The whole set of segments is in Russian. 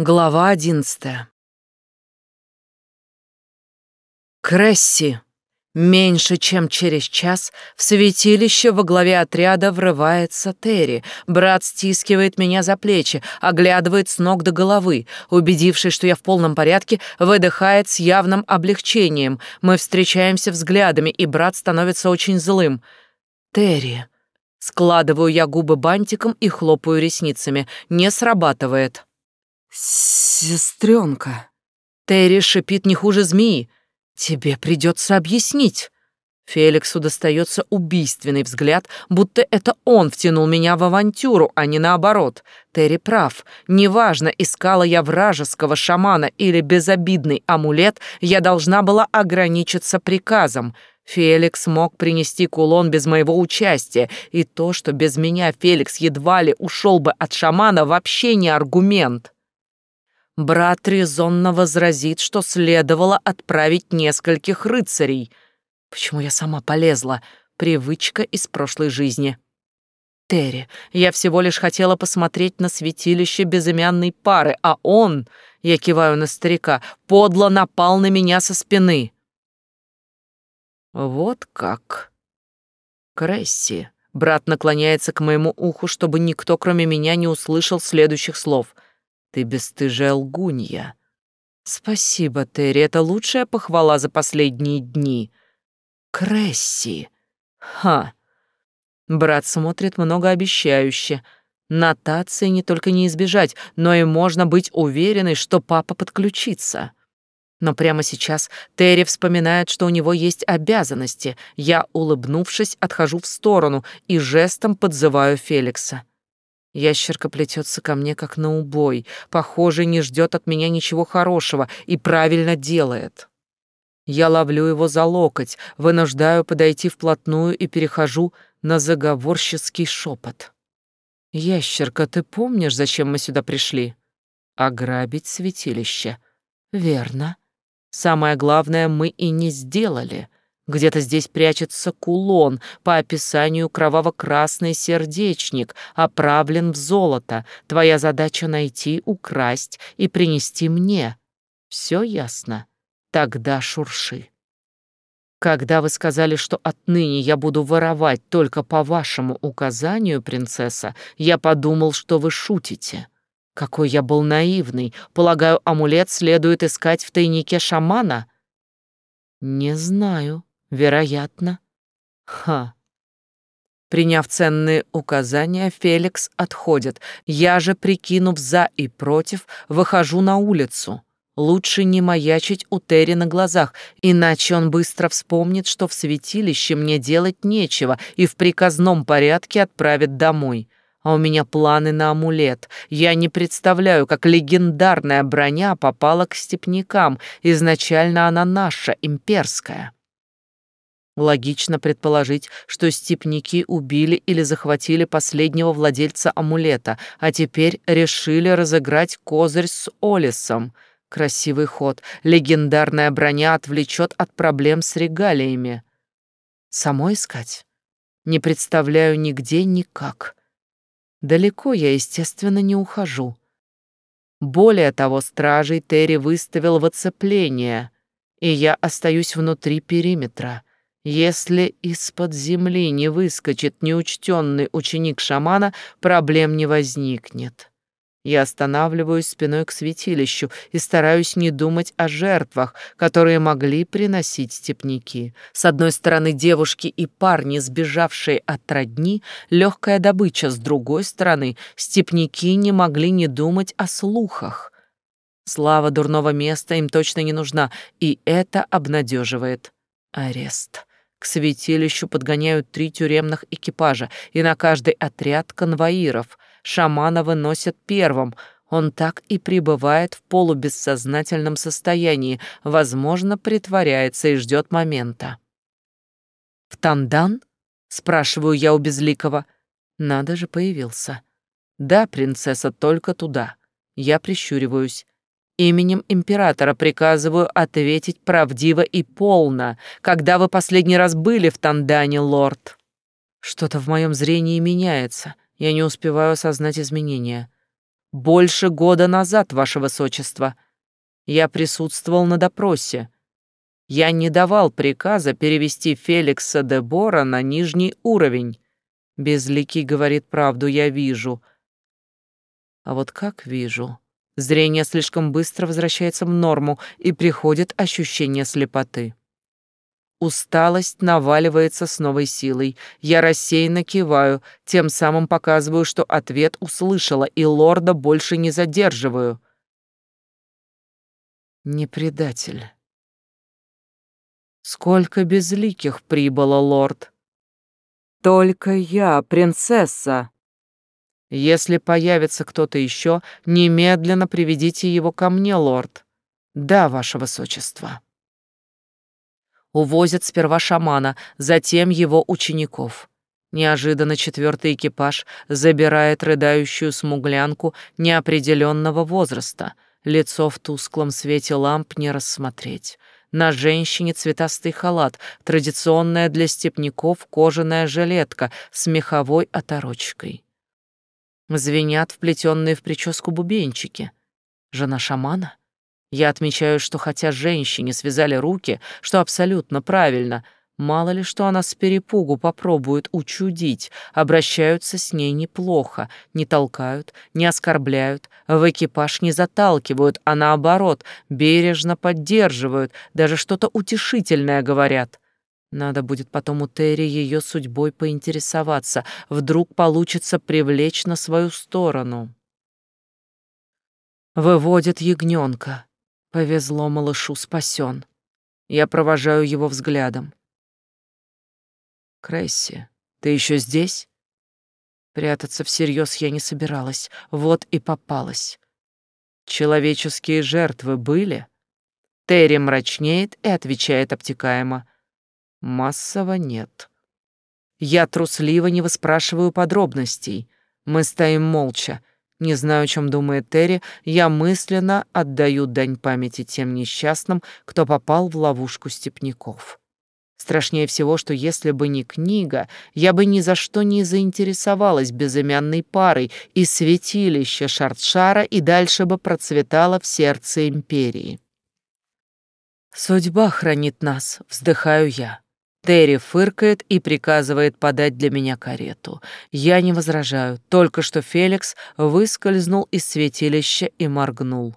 Глава одиннадцатая. Кресси. Меньше чем через час в святилище во главе отряда врывается Терри. Брат стискивает меня за плечи, оглядывает с ног до головы. Убедившись, что я в полном порядке, выдыхает с явным облегчением. Мы встречаемся взглядами, и брат становится очень злым. «Терри». Складываю я губы бантиком и хлопаю ресницами. Не срабатывает. «Сестренка!» Терри шипит не хуже змеи. «Тебе придется объяснить». Феликсу достается убийственный взгляд, будто это он втянул меня в авантюру, а не наоборот. Терри прав. Неважно, искала я вражеского шамана или безобидный амулет, я должна была ограничиться приказом. Феликс мог принести кулон без моего участия, и то, что без меня Феликс едва ли ушел бы от шамана, вообще не аргумент. Брат резонно возразит, что следовало отправить нескольких рыцарей. Почему я сама полезла? Привычка из прошлой жизни. Терри, я всего лишь хотела посмотреть на святилище безымянной пары, а он, я киваю на старика, подло напал на меня со спины. Вот как. Кресси. Брат наклоняется к моему уху, чтобы никто, кроме меня, не услышал следующих слов — ты бесстыжая лгунья. Спасибо, Терри, это лучшая похвала за последние дни. Кресси. Ха. Брат смотрит многообещающе. Нотации не только не избежать, но и можно быть уверенной, что папа подключится. Но прямо сейчас Терри вспоминает, что у него есть обязанности. Я, улыбнувшись, отхожу в сторону и жестом подзываю Феликса. Ящерка плетется ко мне, как на убой. Похоже, не ждет от меня ничего хорошего и правильно делает. Я ловлю его за локоть, вынуждаю подойти вплотную и перехожу на заговорческий шепот. «Ящерка, ты помнишь, зачем мы сюда пришли?» «Ограбить святилище». «Верно. Самое главное мы и не сделали. Где-то здесь прячется кулон, по описанию кроваво-красный сердечник, оправлен в золото. Твоя задача найти, украсть и принести мне. Все ясно? Тогда шурши. Когда вы сказали, что отныне я буду воровать только по вашему указанию, принцесса, я подумал, что вы шутите. Какой я был наивный. Полагаю, амулет следует искать в тайнике шамана? Не знаю, Вероятно. Ха. Приняв ценные указания, Феликс отходит. Я же, прикинув за и против, выхожу на улицу. Лучше не маячить у Терри на глазах, иначе он быстро вспомнит, что в святилище мне делать нечего и в приказном порядке отправит домой. А у меня планы на амулет. Я не представляю, как легендарная броня попала к степнякам. Изначально она наша, имперская. Логично предположить, что степняки убили или захватили последнего владельца амулета, а теперь решили разыграть козырь с Олисом. Красивый ход. Легендарная броня отвлечет от проблем с регалиями. Само искать? Не представляю нигде никак. Далеко я, естественно, не ухожу. Более того, стражей Терри выставил в оцепление, и я остаюсь внутри периметра — если из-под земли не выскочит неучтенный ученик шамана, проблем не возникнет. Я останавливаюсь спиной к святилищу и стараюсь не думать о жертвах, которые могли приносить степняки. С одной стороны девушки и парни, сбежавшие от родни, легкая добыча, с другой стороны степняки не могли не думать о слухах. Слава дурного места им точно не нужна, и это обнадеживает. Арест. К святилищу подгоняют три тюремных экипажа, и на каждый отряд конвоиров. Шамана выносят первым. Он так и пребывает в полубессознательном состоянии, возможно, притворяется и ждет момента. «В Тандан?» — спрашиваю я у Безликого. «Надо же, появился». «Да, принцесса, только туда». Я прищуриваюсь. Именем императора приказываю ответить правдиво и полно. Когда вы последний раз были в Тандане, лорд? Что-то в моем зрении меняется. Я не успеваю осознать изменения. Больше года назад, ваше высочество. Я присутствовал на допросе. Я не давал приказа перевести Феликса де Бора на нижний уровень. Безликий говорит правду, я вижу. А вот как вижу? Зрение слишком быстро возвращается в норму, и приходит ощущение слепоты. Усталость наваливается с новой силой. Я рассеянно киваю, тем самым показываю, что ответ услышала, и лорда больше не задерживаю. Не предатель. Сколько безликих прибыло, лорд. Только я, принцесса. Если появится кто-то еще, немедленно приведите его ко мне, лорд. Да, ваше высочество. Увозят сперва шамана, затем его учеников. Неожиданно четвертый экипаж забирает рыдающую смуглянку неопределенного возраста. Лицо в тусклом свете ламп не рассмотреть. На женщине цветастый халат, традиционная для степняков кожаная жилетка с меховой оторочкой. Звенят вплетенные в прическу бубенчики. Жена шамана? Я отмечаю, что хотя женщине связали руки, что абсолютно правильно, мало ли что она с перепугу попробует учудить, обращаются с ней неплохо, не толкают, не оскорбляют, в экипаж не заталкивают, а наоборот, бережно поддерживают, даже что-то утешительное говорят. Надо будет потом у Терри ее судьбой поинтересоваться, вдруг получится привлечь на свою сторону. Выводит ягненка. Повезло малышу, спасен. Я провожаю его взглядом. Кресси, ты еще здесь? Прятаться всерьез я не собиралась, вот и попалась. Человеческие жертвы были? Терри мрачнеет и отвечает обтекаемо. Массово нет. Я трусливо не выспрашиваю подробностей. Мы стоим молча, не знаю, о чем думает Терри, я мысленно отдаю дань памяти тем несчастным, кто попал в ловушку степняков. Страшнее всего, что если бы не книга, я бы ни за что не заинтересовалась безымянной парой, и святилище Шартшара и дальше бы процветало в сердце империи. «Судьба хранит нас», — вздыхаю я. Терри фыркает и приказывает подать для меня карету. Я не возражаю, только что Феликс выскользнул из святилища и моргнул.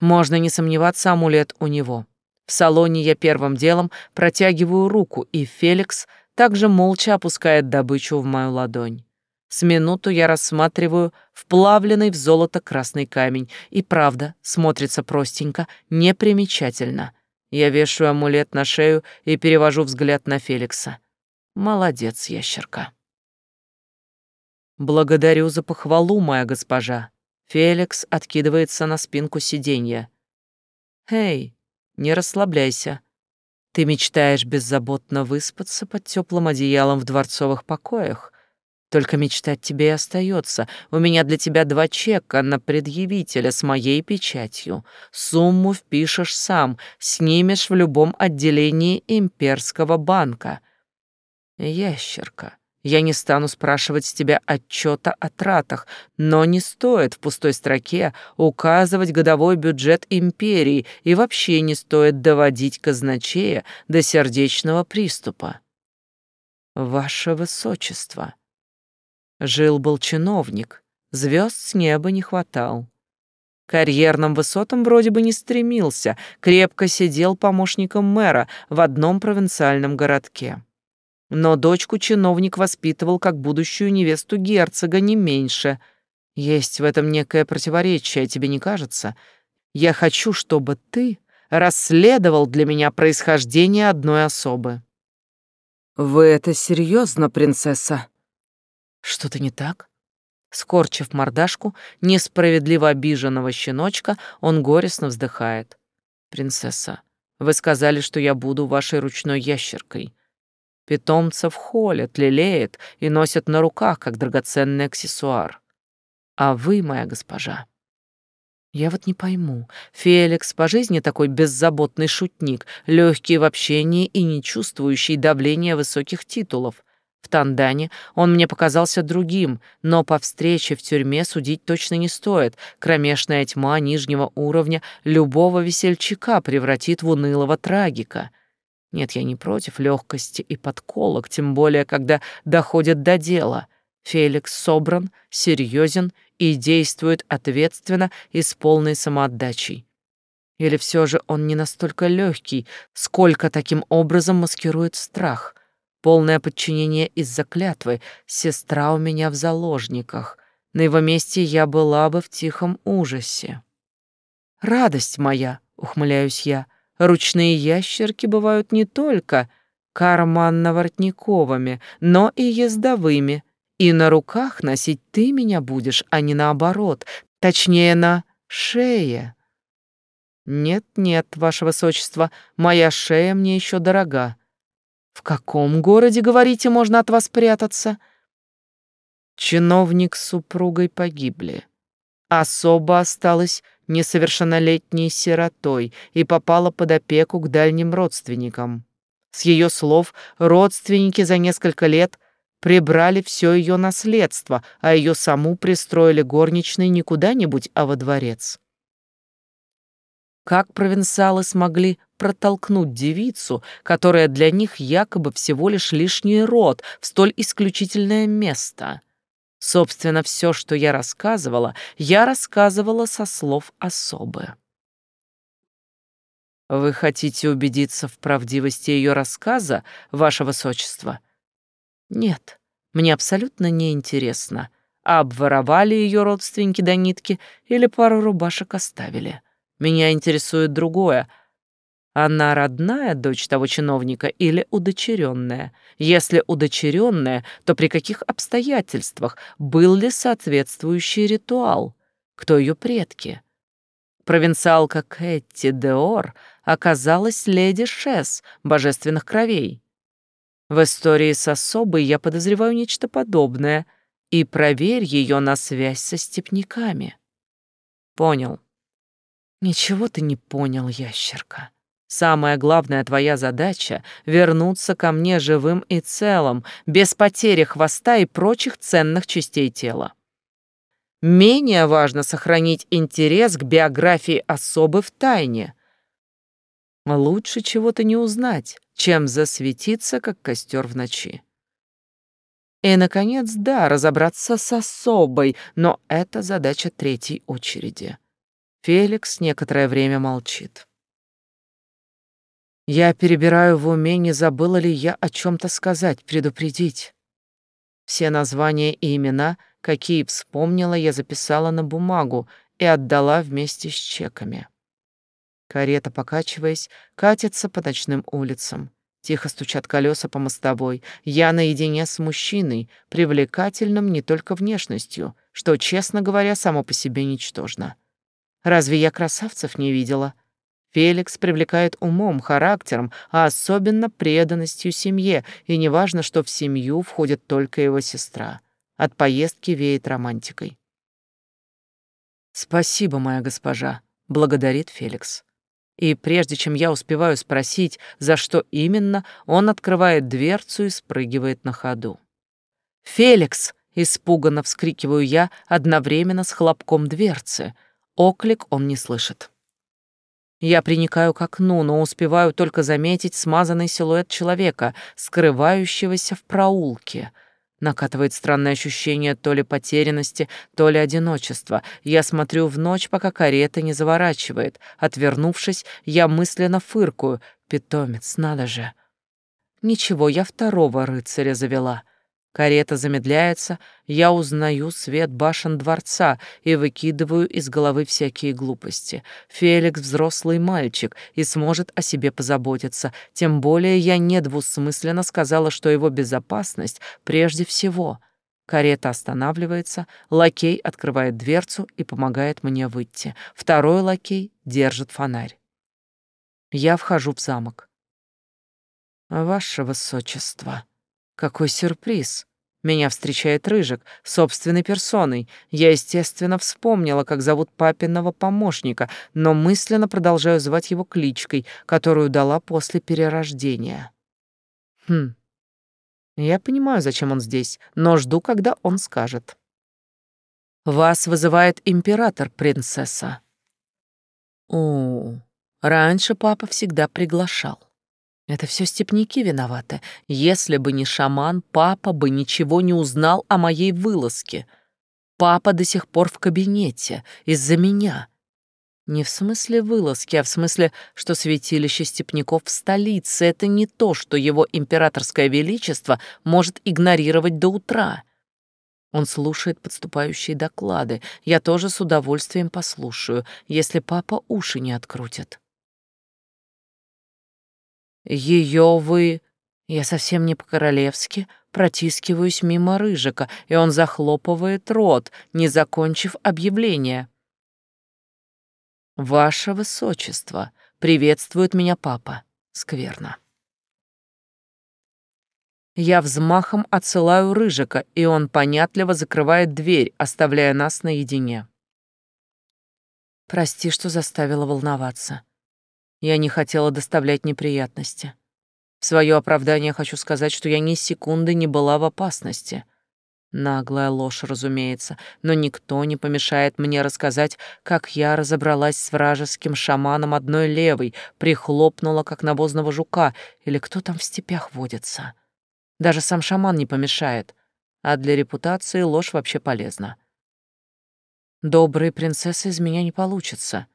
Можно не сомневаться, амулет у него. В салоне я первым делом протягиваю руку, и Феликс также молча опускает добычу в мою ладонь. С минуту я рассматриваю вплавленный в золото красный камень, и правда, смотрится простенько, непримечательно — я вешаю амулет на шею и перевожу взгляд на Феликса. Молодец, ящерка. Благодарю за похвалу, моя госпожа. Феликс откидывается на спинку сиденья. Эй, не расслабляйся. Ты мечтаешь беззаботно выспаться под теплым одеялом в дворцовых покоях, только мечтать тебе и остается. У меня для тебя два чека на предъявителя с моей печатью. Сумму впишешь сам, снимешь в любом отделении имперского банка. Ящерка, я не стану спрашивать с тебя отчета о тратах, но не стоит в пустой строке указывать годовой бюджет империи и вообще не стоит доводить казначея до сердечного приступа. Ваше Высочество, Жил-был чиновник, звезд с неба не хватал. Карьерным высотам вроде бы не стремился, крепко сидел помощником мэра в одном провинциальном городке. Но дочку чиновник воспитывал как будущую невесту герцога не меньше. Есть в этом некое противоречие, тебе не кажется? Я хочу, чтобы ты расследовал для меня происхождение одной особы. Вы это серьезно, принцесса? Что-то не так? Скорчив мордашку несправедливо обиженного щеночка, он горестно вздыхает. «Принцесса, вы сказали, что я буду вашей ручной ящеркой. Питомцев холят, лелеют и носят на руках, как драгоценный аксессуар. А вы, моя госпожа, я вот не пойму. Феликс по жизни такой беззаботный шутник, легкий в общении и не чувствующий давления высоких титулов. В Тандане он мне показался другим, но по встрече в тюрьме судить точно не стоит. Кромешная тьма нижнего уровня любого весельчака превратит в унылого трагика. Нет, я не против легкости и подколок, тем более, когда доходят до дела. Феликс собран, серьезен и действует ответственно и с полной самоотдачей. Или все же он не настолько легкий, сколько таким образом маскирует страх — Полное подчинение из-за клятвы. Сестра у меня в заложниках. На его месте я была бы в тихом ужасе. «Радость моя!» — ухмыляюсь я. «Ручные ящерки бывают не только карманно-воротниковыми, но и ездовыми. И на руках носить ты меня будешь, а не наоборот, точнее, на шее». «Нет-нет, ваше высочество, моя шея мне еще дорога. В каком городе, говорите, можно от вас прятаться? Чиновник с супругой погибли. Особо осталась несовершеннолетней сиротой и попала под опеку к дальним родственникам. С ее слов, родственники за несколько лет прибрали все ее наследство, а ее саму пристроили горничной не куда-нибудь, а во дворец. Как провинциалы смогли протолкнуть девицу, которая для них якобы всего лишь лишний род, в столь исключительное место? Собственно, все, что я рассказывала, я рассказывала со слов особы. Вы хотите убедиться в правдивости ее рассказа, ваше высочество? Нет, мне абсолютно не интересно. Обворовали ее родственники до нитки или пару рубашек оставили. Меня интересует другое. Она родная дочь того чиновника или удочеренная? Если удочеренная, то при каких обстоятельствах был ли соответствующий ритуал? Кто ее предки? Провинциалка Кэти Деор оказалась леди Шес божественных кровей. В истории с особой я подозреваю нечто подобное, и проверь ее на связь со степняками. Понял. Ничего ты не понял, ящерка. Самая главная твоя задача — вернуться ко мне живым и целым, без потери хвоста и прочих ценных частей тела. Менее важно сохранить интерес к биографии особы в тайне. Лучше чего-то не узнать, чем засветиться, как костер в ночи. И, наконец, да, разобраться с особой, но это задача третьей очереди. Феликс некоторое время молчит. Я перебираю в уме, не забыла ли я о чем-то сказать, предупредить. Все названия и имена, какие вспомнила, я записала на бумагу и отдала вместе с чеками. Карета, покачиваясь, катится по ночным улицам. Тихо стучат колеса по мостовой. Я наедине с мужчиной, привлекательным не только внешностью, что, честно говоря, само по себе ничтожно. Разве я красавцев не видела? Феликс привлекает умом, характером, а особенно преданностью семье, и неважно, что в семью входит только его сестра. От поездки веет романтикой. «Спасибо, моя госпожа», — благодарит Феликс. И прежде чем я успеваю спросить, за что именно, он открывает дверцу и спрыгивает на ходу. «Феликс!» — испуганно вскрикиваю я одновременно с хлопком дверцы — Оклик он не слышит. Я приникаю к окну, но успеваю только заметить смазанный силуэт человека, скрывающегося в проулке. Накатывает странное ощущение то ли потерянности, то ли одиночества. Я смотрю в ночь, пока карета не заворачивает. Отвернувшись, я мысленно фыркую. Питомец, надо же. Ничего, я второго рыцаря завела. Карета замедляется, я узнаю свет башен дворца и выкидываю из головы всякие глупости. Феликс взрослый мальчик и сможет о себе позаботиться, тем более я недвусмысленно сказала, что его безопасность прежде всего. Карета останавливается, лакей открывает дверцу и помогает мне выйти. Второй лакей держит фонарь. Я вхожу в замок. «Ваше высочество», какой сюрприз! Меня встречает Рыжик, собственной персоной. Я, естественно, вспомнила, как зовут папиного помощника, но мысленно продолжаю звать его кличкой, которую дала после перерождения. Хм, Я понимаю, зачем он здесь, но жду, когда он скажет. Вас вызывает император, принцесса. О, раньше папа всегда приглашал. Это все степняки виноваты. Если бы не шаман, папа бы ничего не узнал о моей вылазке. Папа до сих пор в кабинете из-за меня. Не в смысле вылазки, а в смысле, что святилище степняков в столице — это не то, что его императорское величество может игнорировать до утра. Он слушает подступающие доклады. Я тоже с удовольствием послушаю, если папа уши не открутит. Ее вы... Я совсем не по-королевски протискиваюсь мимо Рыжика, и он захлопывает рот, не закончив объявление. «Ваше высочество!» — приветствует меня папа. Скверно. Я взмахом отсылаю Рыжика, и он понятливо закрывает дверь, оставляя нас наедине. Прости, что заставила волноваться. Я не хотела доставлять неприятности. В свое оправдание хочу сказать, что я ни секунды не была в опасности. Наглая ложь, разумеется, но никто не помешает мне рассказать, как я разобралась с вражеским шаманом одной левой, прихлопнула, как навозного жука, или кто там в степях водится. Даже сам шаман не помешает, а для репутации ложь вообще полезна. Доброй принцессы из меня не получится,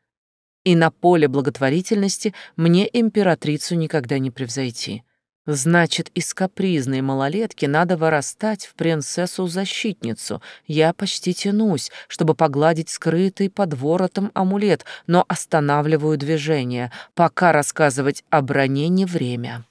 и на поле благотворительности мне императрицу никогда не превзойти. Значит, из капризной малолетки надо вырастать в принцессу-защитницу. Я почти тянусь, чтобы погладить скрытый под воротом амулет, но останавливаю движение, пока рассказывать о броне не время.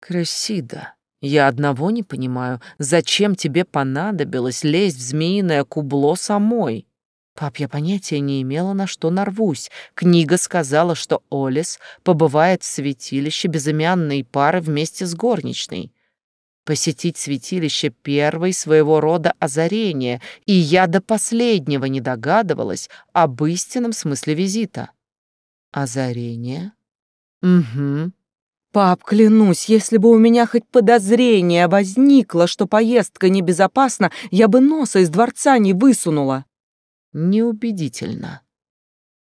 Кресида, я одного не понимаю, зачем тебе понадобилось лезть в змеиное кубло самой? Пап, я понятия не имела, на что нарвусь. Книга сказала, что Олес побывает в святилище безымянной пары вместе с горничной. Посетить святилище — первой своего рода озарение, и я до последнего не догадывалась об истинном смысле визита. Озарение? Угу. Пап, клянусь, если бы у меня хоть подозрение возникло, что поездка небезопасна, я бы носа из дворца не высунула неубедительно.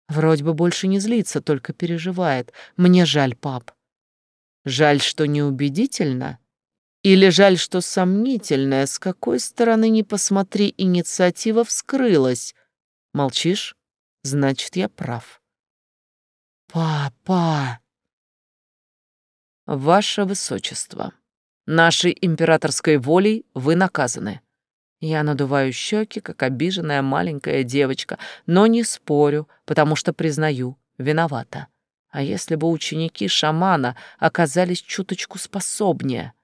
Вроде бы больше не злится, только переживает. Мне жаль, пап. Жаль, что неубедительно? Или жаль, что сомнительная, с какой стороны ни посмотри, инициатива вскрылась? Молчишь? Значит, я прав. Папа! Ваше Высочество, нашей императорской волей вы наказаны. Я надуваю щеки, как обиженная маленькая девочка, но не спорю, потому что признаю, виновата. А если бы ученики шамана оказались чуточку способнее?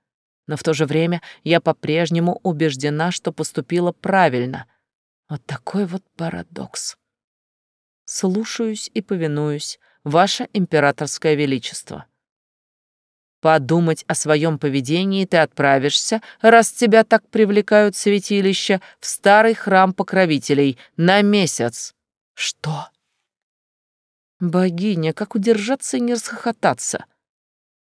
Но в то же время я по-прежнему убеждена, что поступила правильно. Вот такой вот парадокс. Слушаюсь и повинуюсь, Ваше Императорское Величество. Подумать о своем поведении ты отправишься, раз тебя так привлекают святилища, в старый храм покровителей на месяц. Что? Богиня, как удержаться и не расхохотаться?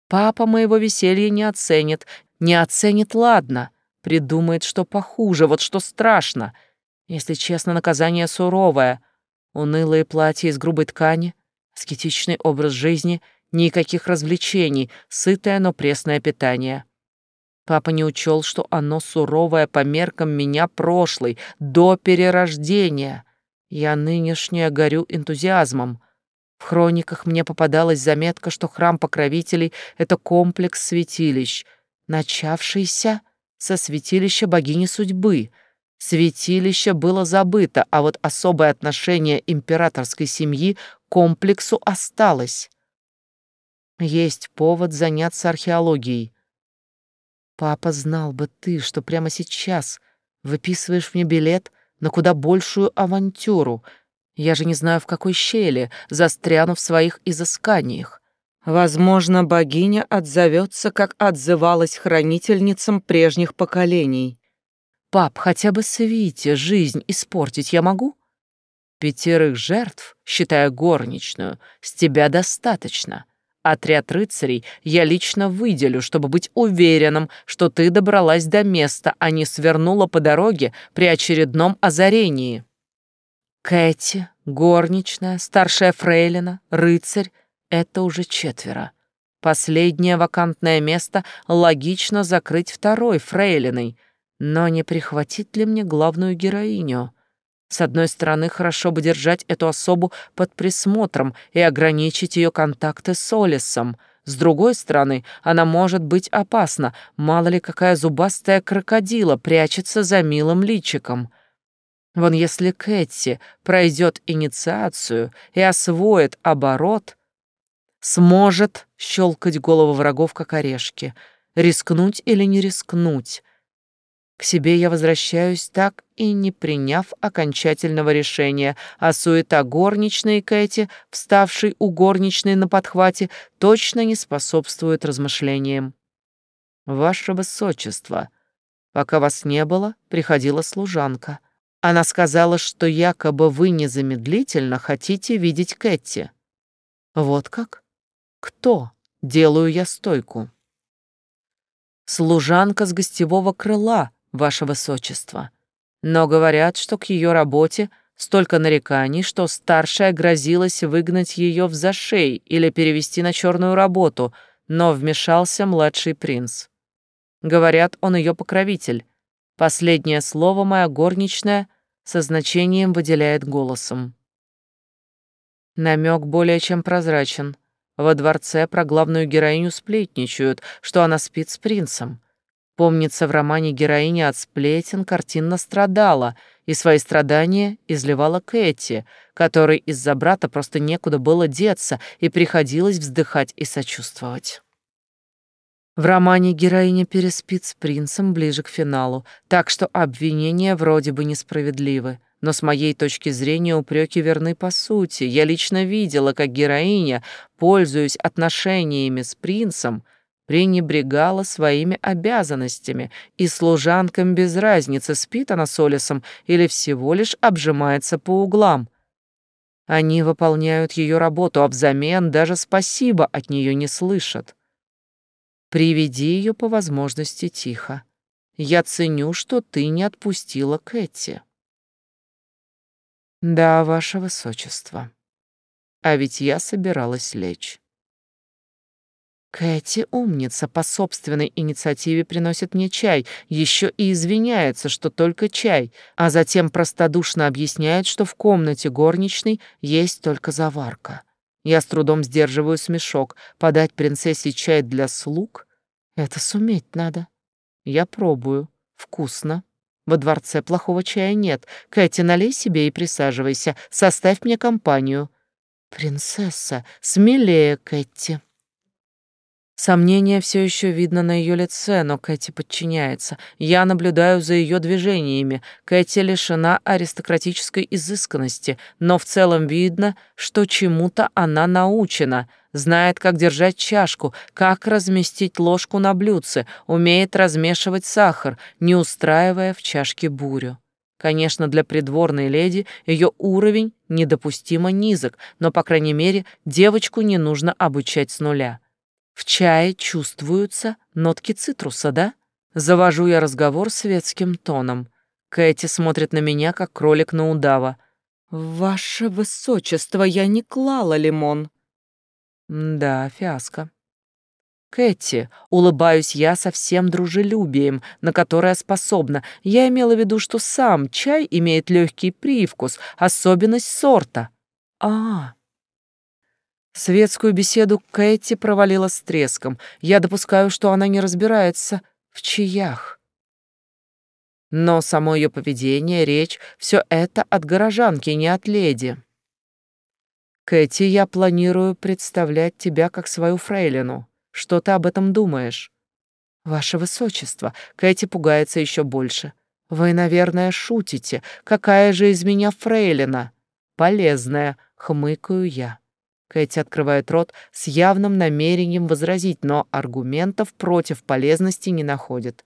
Папа моего веселья не оценит. Не оценит, ладно. Придумает, что похуже, вот что страшно. Если честно, наказание суровое. Унылые платья из грубой ткани, аскетичный образ жизни — Никаких развлечений, сытое, но пресное питание. Папа не учел, что оно суровое по меркам меня прошлой, до перерождения. Я нынешняя горю энтузиазмом. В хрониках мне попадалась заметка, что храм покровителей — это комплекс святилищ, начавшийся со святилища богини судьбы. Святилище было забыто, а вот особое отношение императорской семьи к комплексу осталось. Есть повод заняться археологией. Папа, знал бы ты, что прямо сейчас выписываешь мне билет на куда большую авантюру. Я же не знаю, в какой щели застряну в своих изысканиях. Возможно, богиня отзовется, как отзывалась хранительницам прежних поколений. Пап, хотя бы Свите жизнь испортить я могу? Пятерых жертв, считая горничную, с тебя достаточно. Отряд рыцарей я лично выделю, чтобы быть уверенным, что ты добралась до места, а не свернула по дороге при очередном озарении. Кэти, горничная, старшая фрейлина, рыцарь — это уже четверо. Последнее вакантное место логично закрыть второй фрейлиной, но не прихватить ли мне главную героиню? С одной стороны, хорошо бы держать эту особу под присмотром и ограничить ее контакты с Олисом. С другой стороны, она может быть опасна, мало ли какая зубастая крокодила прячется за милым личиком. Вон если Кэти пройдет инициацию и освоит оборот, сможет щелкать голову врагов, как орешки, рискнуть или не рискнуть, к себе я возвращаюсь так и не приняв окончательного решения, а суета горничной Кэти, вставшей у горничной на подхвате, точно не способствует размышлениям. «Ваше Высочество, пока вас не было, приходила служанка. Она сказала, что якобы вы незамедлительно хотите видеть Кэти». «Вот как? Кто?» Делаю я стойку. Служанка с гостевого крыла, ваше высочество. Но говорят, что к ее работе столько нареканий, что старшая грозилась выгнать ее в зашей или перевести на черную работу, но вмешался младший принц. Говорят, он ее покровитель. Последнее слово моя горничная со значением выделяет голосом. Намек более чем прозрачен. Во дворце про главную героиню сплетничают, что она спит с принцем. Помнится, в романе героиня от сплетен картинно страдала, и свои страдания изливала Кэти, которой из-за брата просто некуда было деться, и приходилось вздыхать и сочувствовать. В романе героиня переспит с принцем ближе к финалу, так что обвинения вроде бы несправедливы. Но с моей точки зрения упреки верны по сути. Я лично видела, как героиня, пользуясь отношениями с принцем, пренебрегала своими обязанностями, и служанкам без разницы, спит она с Олесом или всего лишь обжимается по углам. Они выполняют ее работу, а взамен даже спасибо от нее не слышат. Приведи ее по возможности тихо. Я ценю, что ты не отпустила Кэти. Да, ваше высочество. А ведь я собиралась лечь. Кэти умница, по собственной инициативе приносит мне чай, еще и извиняется, что только чай, а затем простодушно объясняет, что в комнате горничной есть только заварка. Я с трудом сдерживаю смешок. Подать принцессе чай для слуг — это суметь надо. Я пробую. Вкусно. Во дворце плохого чая нет. Кэти, налей себе и присаживайся. Составь мне компанию. Принцесса, смелее, Кэти. Сомнение все еще видно на ее лице, но Кэти подчиняется. Я наблюдаю за ее движениями. Кэти лишена аристократической изысканности, но в целом видно, что чему-то она научена. Знает, как держать чашку, как разместить ложку на блюдце, умеет размешивать сахар, не устраивая в чашке бурю. Конечно, для придворной леди ее уровень недопустимо низок, но, по крайней мере, девочку не нужно обучать с нуля. В чае чувствуются нотки цитруса, да? Завожу я разговор светским тоном. Кэти смотрит на меня, как кролик на удава. «Ваше высочество, я не клала лимон». «Да, фиаско». «Кэти», — улыбаюсь я со всем дружелюбием, на которое способна. Я имела в виду, что сам чай имеет легкий привкус, особенность сорта. «А, Светскую беседу Кэти провалила с треском. Я допускаю, что она не разбирается в чаях. Но само ее поведение, речь — все это от горожанки, не от леди. Кэти, я планирую представлять тебя как свою фрейлину. Что ты об этом думаешь? Ваше Высочество, Кэти пугается еще больше. Вы, наверное, шутите. Какая же из меня фрейлина? Полезная, хмыкаю я. Кэти открывает рот с явным намерением возразить, но аргументов против полезности не находит.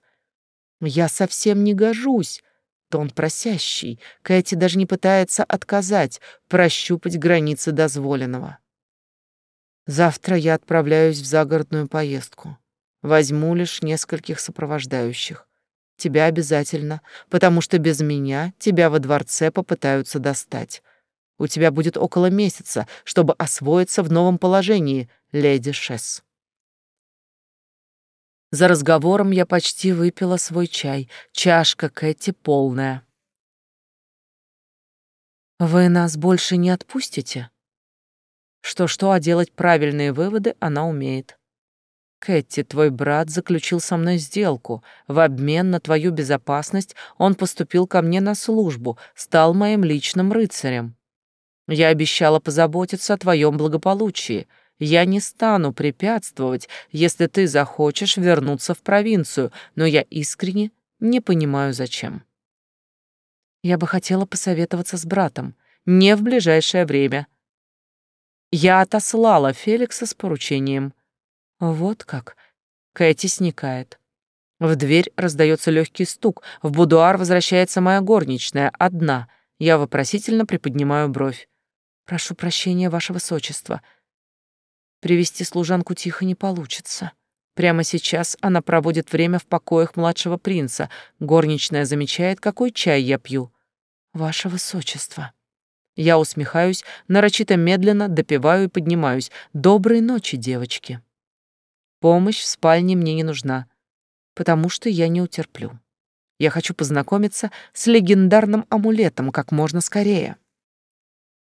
«Я совсем не гожусь!» Тон просящий. Кэти даже не пытается отказать, прощупать границы дозволенного. Завтра я отправляюсь в загородную поездку. Возьму лишь нескольких сопровождающих. Тебя обязательно, потому что без меня тебя во дворце попытаются достать. У тебя будет около месяца, чтобы освоиться в новом положении, леди Шесс. За разговором я почти выпила свой чай. Чашка Кэти полная. «Вы нас больше не отпустите?» Что-что, а делать правильные выводы она умеет. Кэти, твой брат заключил со мной сделку. В обмен на твою безопасность он поступил ко мне на службу, стал моим личным рыцарем. Я обещала позаботиться о твоем благополучии. Я не стану препятствовать, если ты захочешь вернуться в провинцию, но я искренне не понимаю, зачем. Я бы хотела посоветоваться с братом. Не в ближайшее время. Я отослала Феликса с поручением — вот как. Кэти сникает. В дверь раздается легкий стук. В будуар возвращается моя горничная, одна. Я вопросительно приподнимаю бровь. «Прошу прощения, ваше высочество. Привести служанку тихо не получится. Прямо сейчас она проводит время в покоях младшего принца. Горничная замечает, какой чай я пью. Ваше высочество». Я усмехаюсь, нарочито медленно допиваю и поднимаюсь. «Доброй ночи, девочки». Помощь в спальне мне не нужна, потому что я не утерплю. Я хочу познакомиться с легендарным амулетом как можно скорее.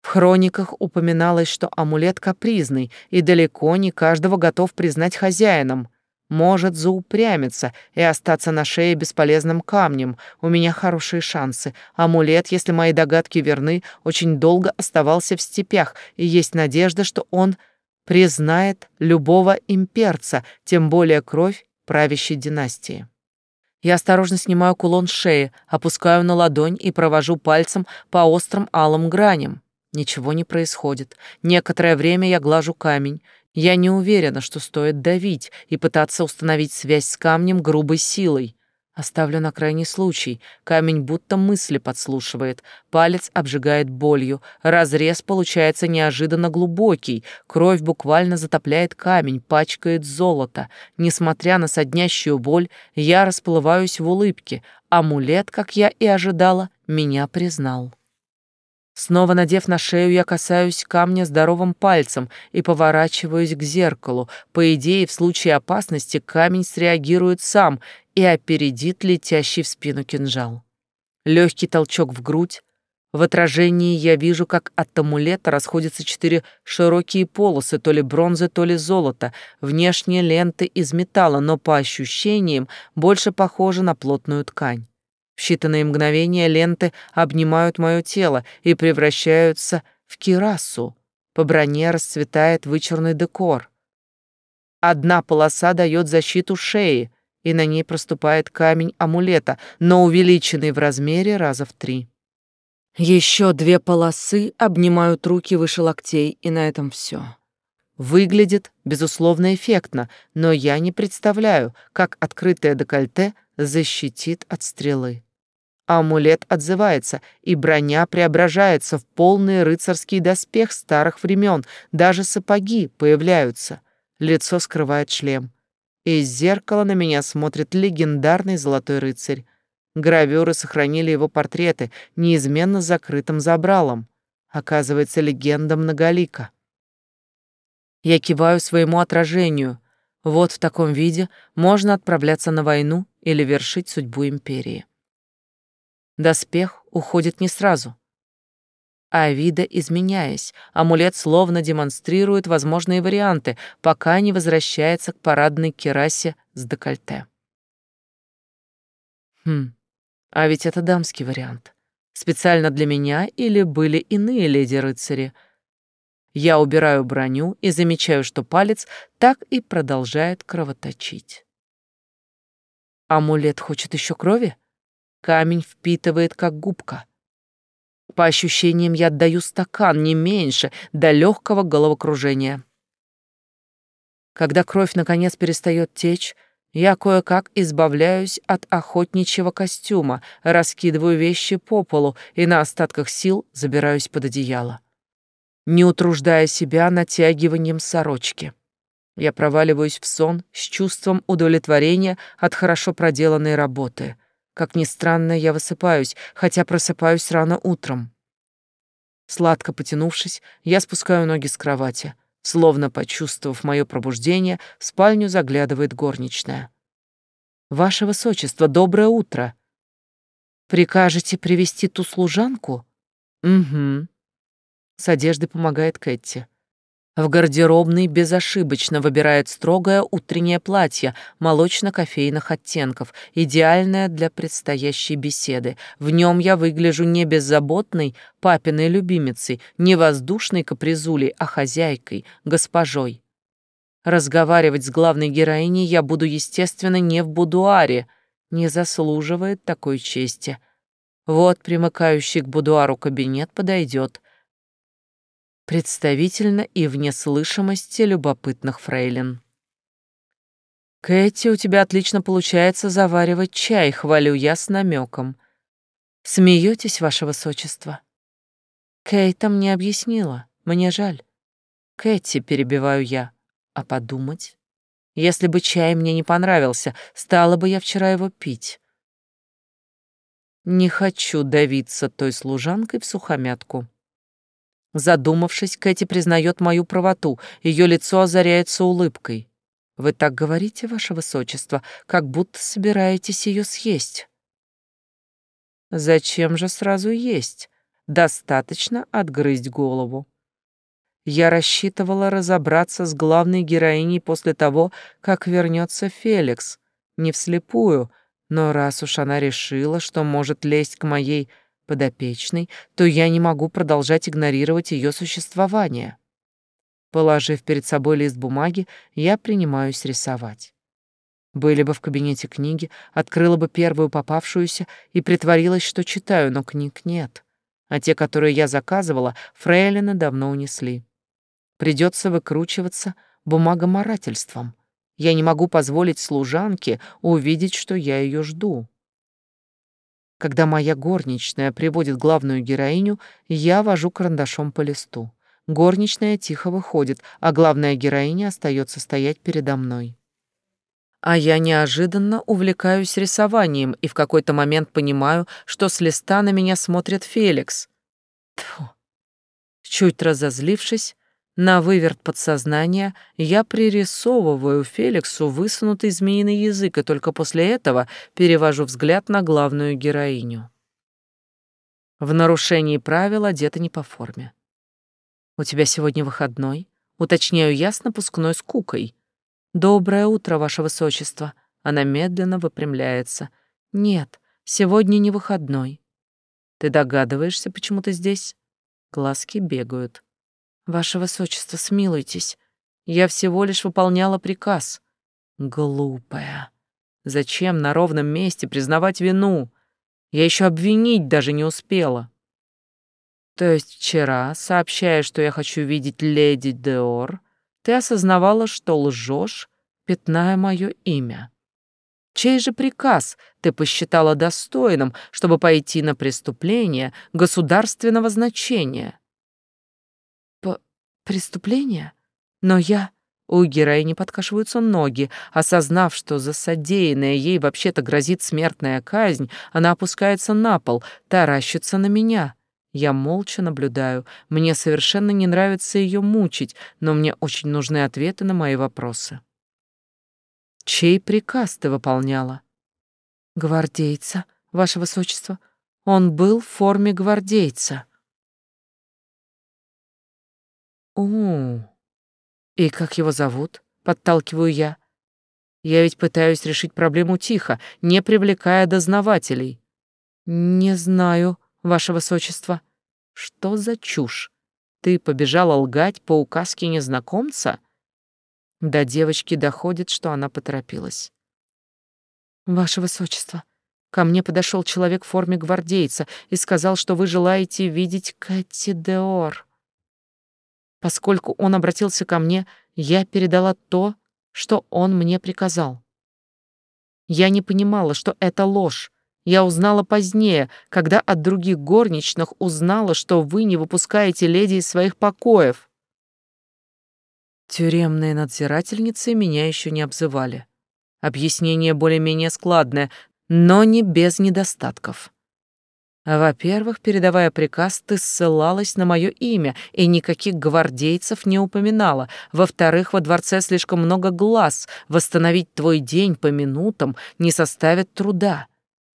В хрониках упоминалось, что амулет капризный, и далеко не каждого готов признать хозяином. Может заупрямиться и остаться на шее бесполезным камнем. У меня хорошие шансы. Амулет, если мои догадки верны, очень долго оставался в степях, и есть надежда, что он признает любого имперца, тем более кровь правящей династии. Я осторожно снимаю кулон с шеи, опускаю на ладонь и провожу пальцем по острым алым граням. Ничего не происходит. Некоторое время я глажу камень. Я не уверена, что стоит давить и пытаться установить связь с камнем грубой силой. Оставлю на крайний случай. Камень будто мысли подслушивает. Палец обжигает болью. Разрез получается неожиданно глубокий. Кровь буквально затопляет камень, пачкает золото. Несмотря на соднящую боль, я расплываюсь в улыбке. Амулет, как я и ожидала, меня признал. Снова надев на шею, я касаюсь камня здоровым пальцем и поворачиваюсь к зеркалу. По идее, в случае опасности камень среагирует сам и опередит летящий в спину кинжал. Легкий толчок в грудь. В отражении я вижу, как от амулета расходятся четыре широкие полосы, то ли бронзы, то ли золота, внешние ленты из металла, но по ощущениям больше похожи на плотную ткань. В считанные мгновения ленты обнимают мое тело и превращаются в кирасу. По броне расцветает вычурный декор. Одна полоса дает защиту шеи, и на ней проступает камень амулета, но увеличенный в размере раза в три. Еще две полосы обнимают руки выше локтей, и на этом все. Выглядит, безусловно, эффектно, но я не представляю, как открытое декольте защитит от стрелы. Амулет отзывается, и броня преображается в полный рыцарский доспех старых времен, даже сапоги появляются. Лицо скрывает шлем. Из зеркала на меня смотрит легендарный золотой рыцарь. Гравюры сохранили его портреты, неизменно закрытым забралом. Оказывается, легенда многолика. Я киваю своему отражению. Вот в таком виде можно отправляться на войну или вершить судьбу империи. Доспех уходит не сразу. А вида изменяясь, амулет словно демонстрирует возможные варианты, пока не возвращается к парадной керасе с декольте. Хм, а ведь это дамский вариант. Специально для меня или были иные леди-рыцари — я убираю броню и замечаю, что палец так и продолжает кровоточить. Амулет хочет еще крови? Камень впитывает, как губка. По ощущениям, я отдаю стакан, не меньше, до легкого головокружения. Когда кровь наконец перестает течь, я кое-как избавляюсь от охотничьего костюма, раскидываю вещи по полу и на остатках сил забираюсь под одеяло. Не утруждая себя натягиванием сорочки. Я проваливаюсь в сон с чувством удовлетворения от хорошо проделанной работы. Как ни странно, я высыпаюсь, хотя просыпаюсь рано утром. Сладко потянувшись, я спускаю ноги с кровати. Словно почувствовав мое пробуждение, в спальню заглядывает горничная. «Ваше высочество, доброе утро!» «Прикажете привести ту служанку?» «Угу». С одеждой помогает Кэти. В гардеробной безошибочно выбирает строгое утреннее платье молочно-кофейных оттенков, идеальное для предстоящей беседы. В нем я выгляжу не беззаботной папиной любимицей, не воздушной капризулей, а хозяйкой, госпожой. Разговаривать с главной героиней я буду, естественно, не в будуаре, не заслуживает такой чести. Вот примыкающий к будуару кабинет подойдет представительно и вне слышимости любопытных фрейлин. «Кэти, у тебя отлично получается заваривать чай», — хвалю я с намеком. «Смеетесь, ваше высочество?» Кейта мне объяснила, мне жаль. «Кэти», — перебиваю я, — «а подумать? Если бы чай мне не понравился, стала бы я вчера его пить». Не хочу давиться той служанкой в сухомятку. Задумавшись, Кэти признает мою правоту, ее лицо озаряется улыбкой. «Вы так говорите, ваше высочество, как будто собираетесь ее съесть». «Зачем же сразу есть? Достаточно отгрызть голову». Я рассчитывала разобраться с главной героиней после того, как вернется Феликс. Не вслепую, но раз уж она решила, что может лезть к моей подопечной, то я не могу продолжать игнорировать ее существование. Положив перед собой лист бумаги, я принимаюсь рисовать. Были бы в кабинете книги, открыла бы первую попавшуюся и притворилась, что читаю, но книг нет. А те, которые я заказывала, фрейлины давно унесли. Придется выкручиваться бумагоморательством. Я не могу позволить служанке увидеть, что я ее жду. Когда моя горничная приводит главную героиню, я вожу карандашом по листу. Горничная тихо выходит, а главная героиня остается стоять передо мной. А я неожиданно увлекаюсь рисованием и в какой-то момент понимаю, что с листа на меня смотрит Феликс. Тьфу. Чуть разозлившись, на выверт подсознания я пририсовываю Феликсу высунутый змеиный язык, и только после этого перевожу взгляд на главную героиню. В нарушении правил одета не по форме. «У тебя сегодня выходной?» Уточняю я с напускной скукой. «Доброе утро, ваше высочество». Она медленно выпрямляется. «Нет, сегодня не выходной». «Ты догадываешься, почему ты здесь?» Глазки бегают. Ваше высочество, смилуйтесь. Я всего лишь выполняла приказ. Глупая. Зачем на ровном месте признавать вину? Я еще обвинить даже не успела. То есть вчера, сообщая, что я хочу видеть леди Деор, ты осознавала, что лжешь, пятная мое имя. Чей же приказ ты посчитала достойным, чтобы пойти на преступление государственного значения? Преступление? Но я... У героини подкашиваются ноги. Осознав, что за содеянное ей вообще-то грозит смертная казнь, она опускается на пол, таращится на меня. Я молча наблюдаю. Мне совершенно не нравится ее мучить, но мне очень нужны ответы на мои вопросы. Чей приказ ты выполняла? Гвардейца, ваше высочество. Он был в форме гвардейца. «О, и как его зовут?» — подталкиваю я. «Я ведь пытаюсь решить проблему тихо, не привлекая дознавателей». «Не знаю, ваше высочество». «Что за чушь? Ты побежала лгать по указке незнакомца?» До девочки доходит, что она поторопилась. «Ваше высочество, ко мне подошел человек в форме гвардейца и сказал, что вы желаете видеть Кэти Деор». Поскольку он обратился ко мне, я передала то, что он мне приказал. Я не понимала, что это ложь. Я узнала позднее, когда от других горничных узнала, что вы не выпускаете леди из своих покоев. Тюремные надзирательницы меня еще не обзывали. Объяснение более-менее складное, но не без недостатков. Во-первых, передавая приказ, ты ссылалась на мое имя и никаких гвардейцев не упоминала. Во-вторых, во дворце слишком много глаз. Восстановить твой день по минутам не составит труда.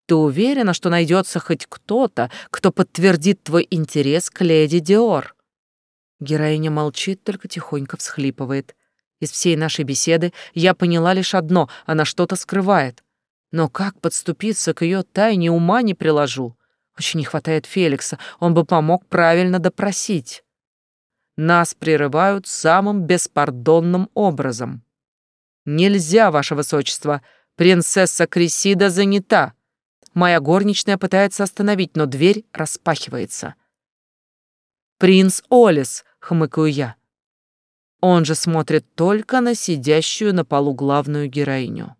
Ты уверена, что найдется хоть кто-то, кто подтвердит твой интерес к леди Диор?» Героиня молчит, только тихонько всхлипывает. Из всей нашей беседы я поняла лишь одно — она что-то скрывает. Но как подступиться к ее тайне, ума не приложу. Очень не хватает Феликса, он бы помог правильно допросить. Нас прерывают самым беспардонным образом. «Нельзя, ваше высочество, принцесса Крисида занята», Моя горничная пытается остановить, но дверь распахивается. «Принц Олис», — хмыкаю я. Он же смотрит только на сидящую на полу главную героиню.